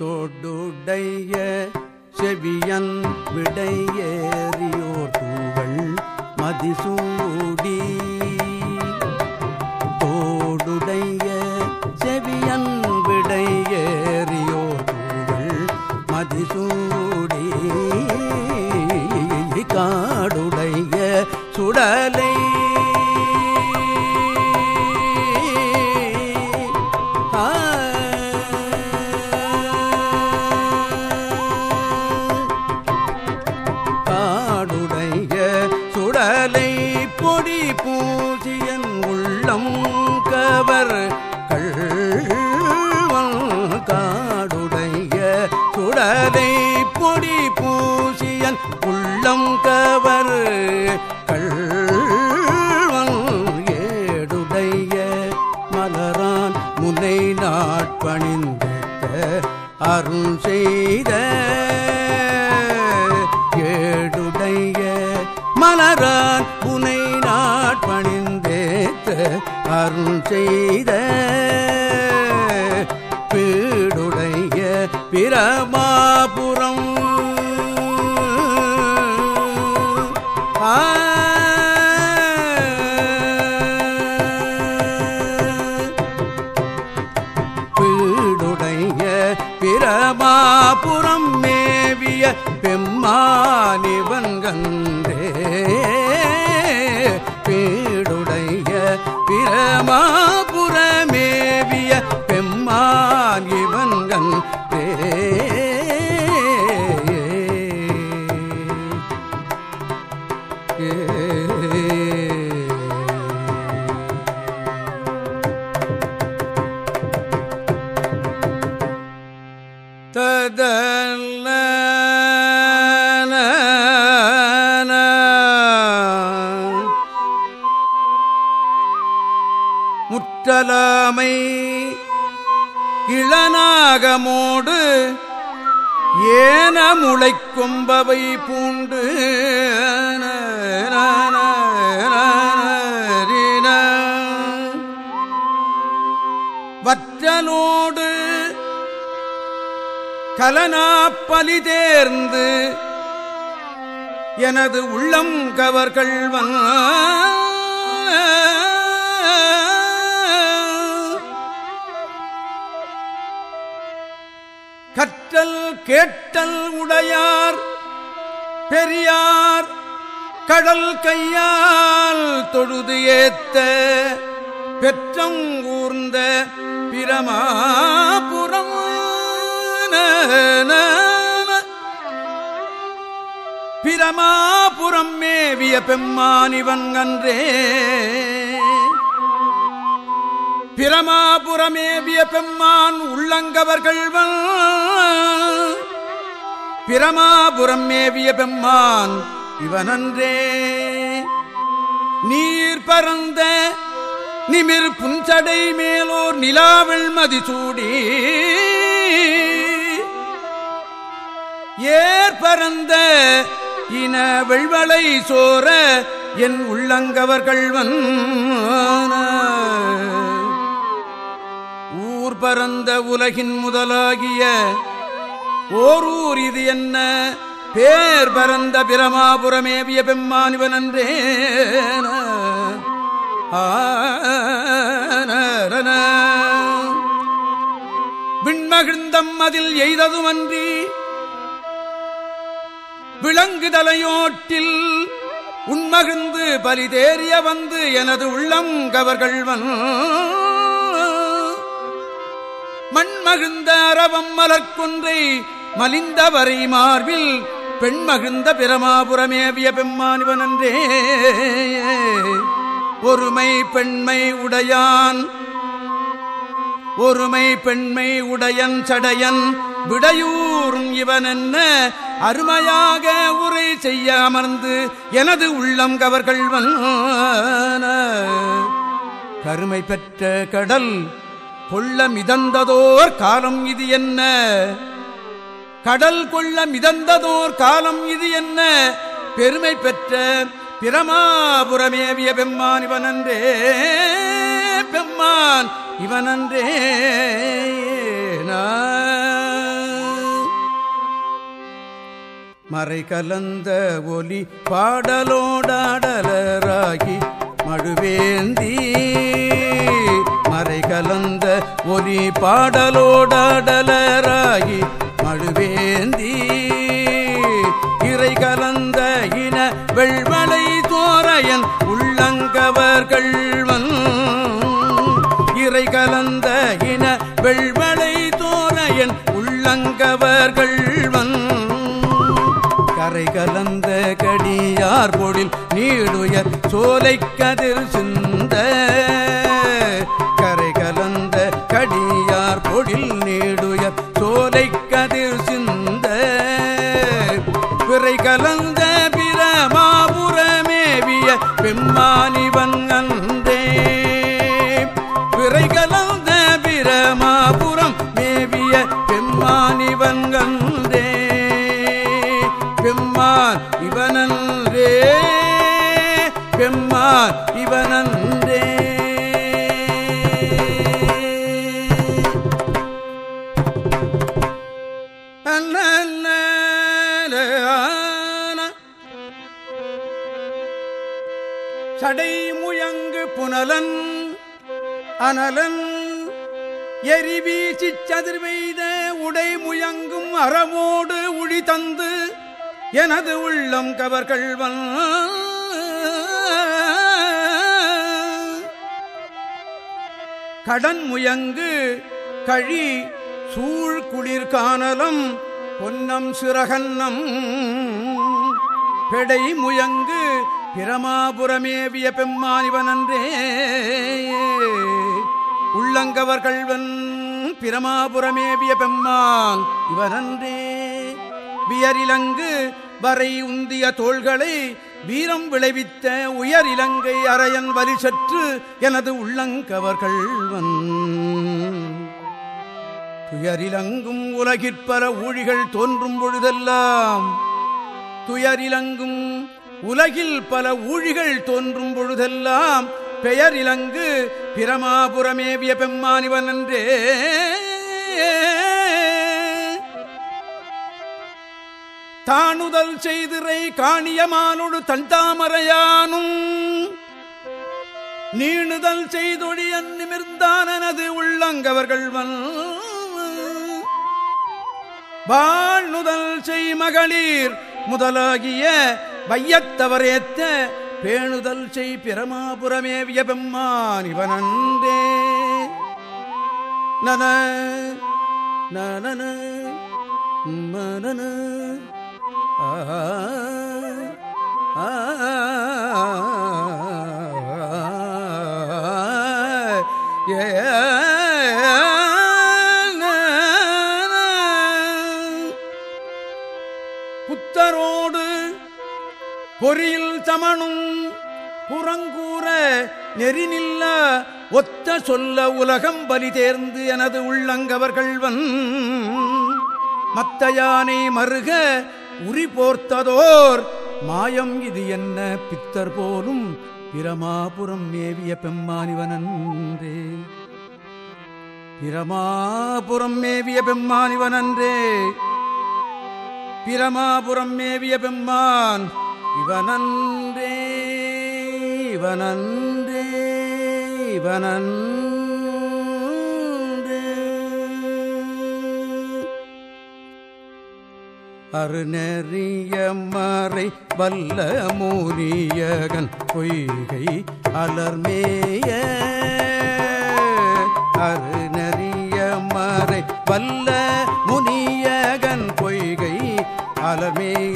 தொடுடைய செவியன் விடையேறியோர் தூவள் மதிசூடி. தோடுடைய செவியன் விடையேறியோர் தூவள் மதிசூடி. காடுடைய சுடலை கவர் கள்வன் காடுடைய சுடரை பொடி பூசியன் உள்ளம் கவர் கள்வன் ஏடுடைய மலரான் முனை நாட்பணிந்த அருள் செய்த அருள் செய்த பீடுடைய பிரமா ಆ முற்றலாமை இளநாகமோடு ஏன முளைக்கொம்பவை பூண்டு வற்றலோடு கலனாப்பலி தேர்ந்து எனது உள்ளம் கவர்கள் கவர்கள்வன் கற்றல் கேட்டல் உடையார் பெரியார் கடல் கையால் தொழுது ஏத்த பெற்றம் ஊர்ந்த பிரமாபுரம் பிரமாபுரம் மேவிய பெம்மான் இவன் அன்றே. பிரமாபுரமேவிய பெம்மான் உள்ளங்கவர்கள் பிரமாபுரம் மேவிய பெம்மான் இவனன்றே. நீர் பரந்த நிமிர் புஞ்சடை மேலோர் நிலாவெள் மதிசூடி. ஏர் பரந்த இன வெள்வளை சோர என் உள்ளங்கவர்கள்வன் பரந்த உலகின் முதலாகிய ஓரூர் இது என்ன? பேர் பரந்த பிரமாபுரமேவிய பெம்மானிவன் அன்றே விண்மகிழ்ந்தம் அதில் எய்ததுமன்றி விளங்குதலையோட்டில் உண்மகிழ்ந்து பலிதேறிய வந்து எனது உள்ளம் கவர்கள்வன் மகிழ்ந்த அரவம் மலர்கொன்றை மலிந்தவரை மார்பில் பெண்மகிழ்ந்த பிரமாபுரமேவிய பெம்மானிவனன்றே ஒருமை பெண்மை உடையான் ஒருமை பெண்மை உடையன் சடையன் விடையூறும் இவன் என்ன அருமையாக உரை செய்ய அமர்ந்து எனது உள்ளம் கவர்கள்வன். கருமை பெற்ற கடல் கொள்ள மிதந்ததோர் காலம் இது என்ன? கடல் கொள்ள மிதந்ததோர் காலம் இது என்ன? பெருமை பெற்ற பிரமாபுரமேவிய பெம்மான் இவனன்றே பெம்மான் இவனன்றே மறை கலந்த ஒலி பாடலோடாடலராகி மழுவேந்தி ஒரி ஒலி பாடலோடாடலராகி மழுவேந்தி. இறை கலந்த இன வெள்வளை தோரையன் உள்ளங்கவர்கள் இறை கலந்த இன வெள்வளை தோரையன் உள்ளங்கவர்கள் கரை கலந்த கடியார் பொழில் நீடுய சோலை கதிர் சிந்த. பிறை பிரமாபுரமேவிய பெம்மானிவன் அன்றே. பிறை கலந்த பிரமாபுரம் மேவிய பெம்மானிவன் அன்றே. பெம்மான் இவனன்றே. பெம்மான் அனலன் எரிவீசி சதிர்வெய்த உடை முயங்கும் அறவோடு உழி தந்து எனது உள்ளம் கவர்கள்வன் கடன் முயங்கு கழி சூழ் குளிர் காணலம் பொன்னம் சிறகன்னம். பெடை முயங்கு பிரமாபுரமேவிய பெம்மானிவனன்றே உள்ளங்கவர்கள்வன் பிரமாபுரமேவிய பெம்மான் இவனன்றே. வியரிலங்கு வரை உந்திய தோள்களை வீரம் விளைவித்த உயர் இலங்கை அரையன் வலி சற்று எனது உள்ளங்கவர்கள்வன். துயரிலங்கும் உலகிற்பல ஊழிகள் தோன்றும் பொழுதெல்லாம் துயரிலங்கும் உலகில் பல ஊழிகள் தோன்றும் பொழுதெல்லாம் பெயர் இலங்கு பிரமாபுரமேவிய பெம்மானிவன் என்றே. தானுதல் செய்திரை காணியமானொடு தன் நீணுதல் செய்தொழியன் நிமிர்ந்தானது உள்ளங்கவர்கள் வாழ்நுதல் செய் மகளிர் முதலாகிய வையத்தவரேத்த பேணுதல் செய் பிரமாபுரமேவிய பெம்மான் இவனன்றே நன நன மனன ஆ ஏ பொறியில் தமனும் புறங்கூற நெறிநில்ல ஒத்த சொல்ல உலகம் பலி தேர்ந்து எனது உள்ளங்கவர்கள்வன் மத்த யானை மருக உரி போர்த்ததோர். மாயம் இது என்ன பித்தர் போலும் பிரமாபுரம் மேவிய பெம்மானிவனன்றே. பிரமாபுரம் மேவிய பெம்மானிவனன்றே. பிரமாபுரம் மேவிய பெம்மான் இவனன்றே இவனன்றே இவனன்றே. அருநெறிய மறை வல்ல மூரியகன் பொய்கை அலர்மேய. அருநெறிய மறை வல்ல முனியகன் பொய்கை அலர்மேய.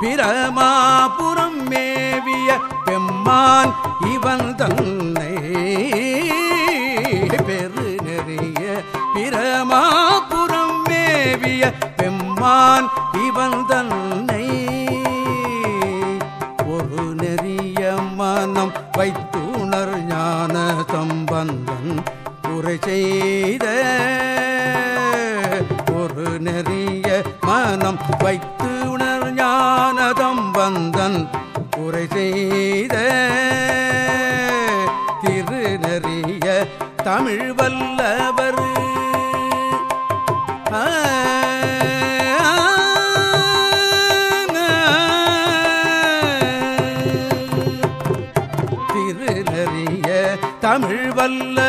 பிரமாபுரம் மேவிய பெம்மான் இவன் தன்னை பெரு நெறிய பிரமாபுரம் மேவிய பெம்மான் இவன் தன்னை ஒரு நெறிய மனம் வைத்துணர் ஞான சம்பந்தன் உரை செய்த திருநறிய தமிழ் வல்ல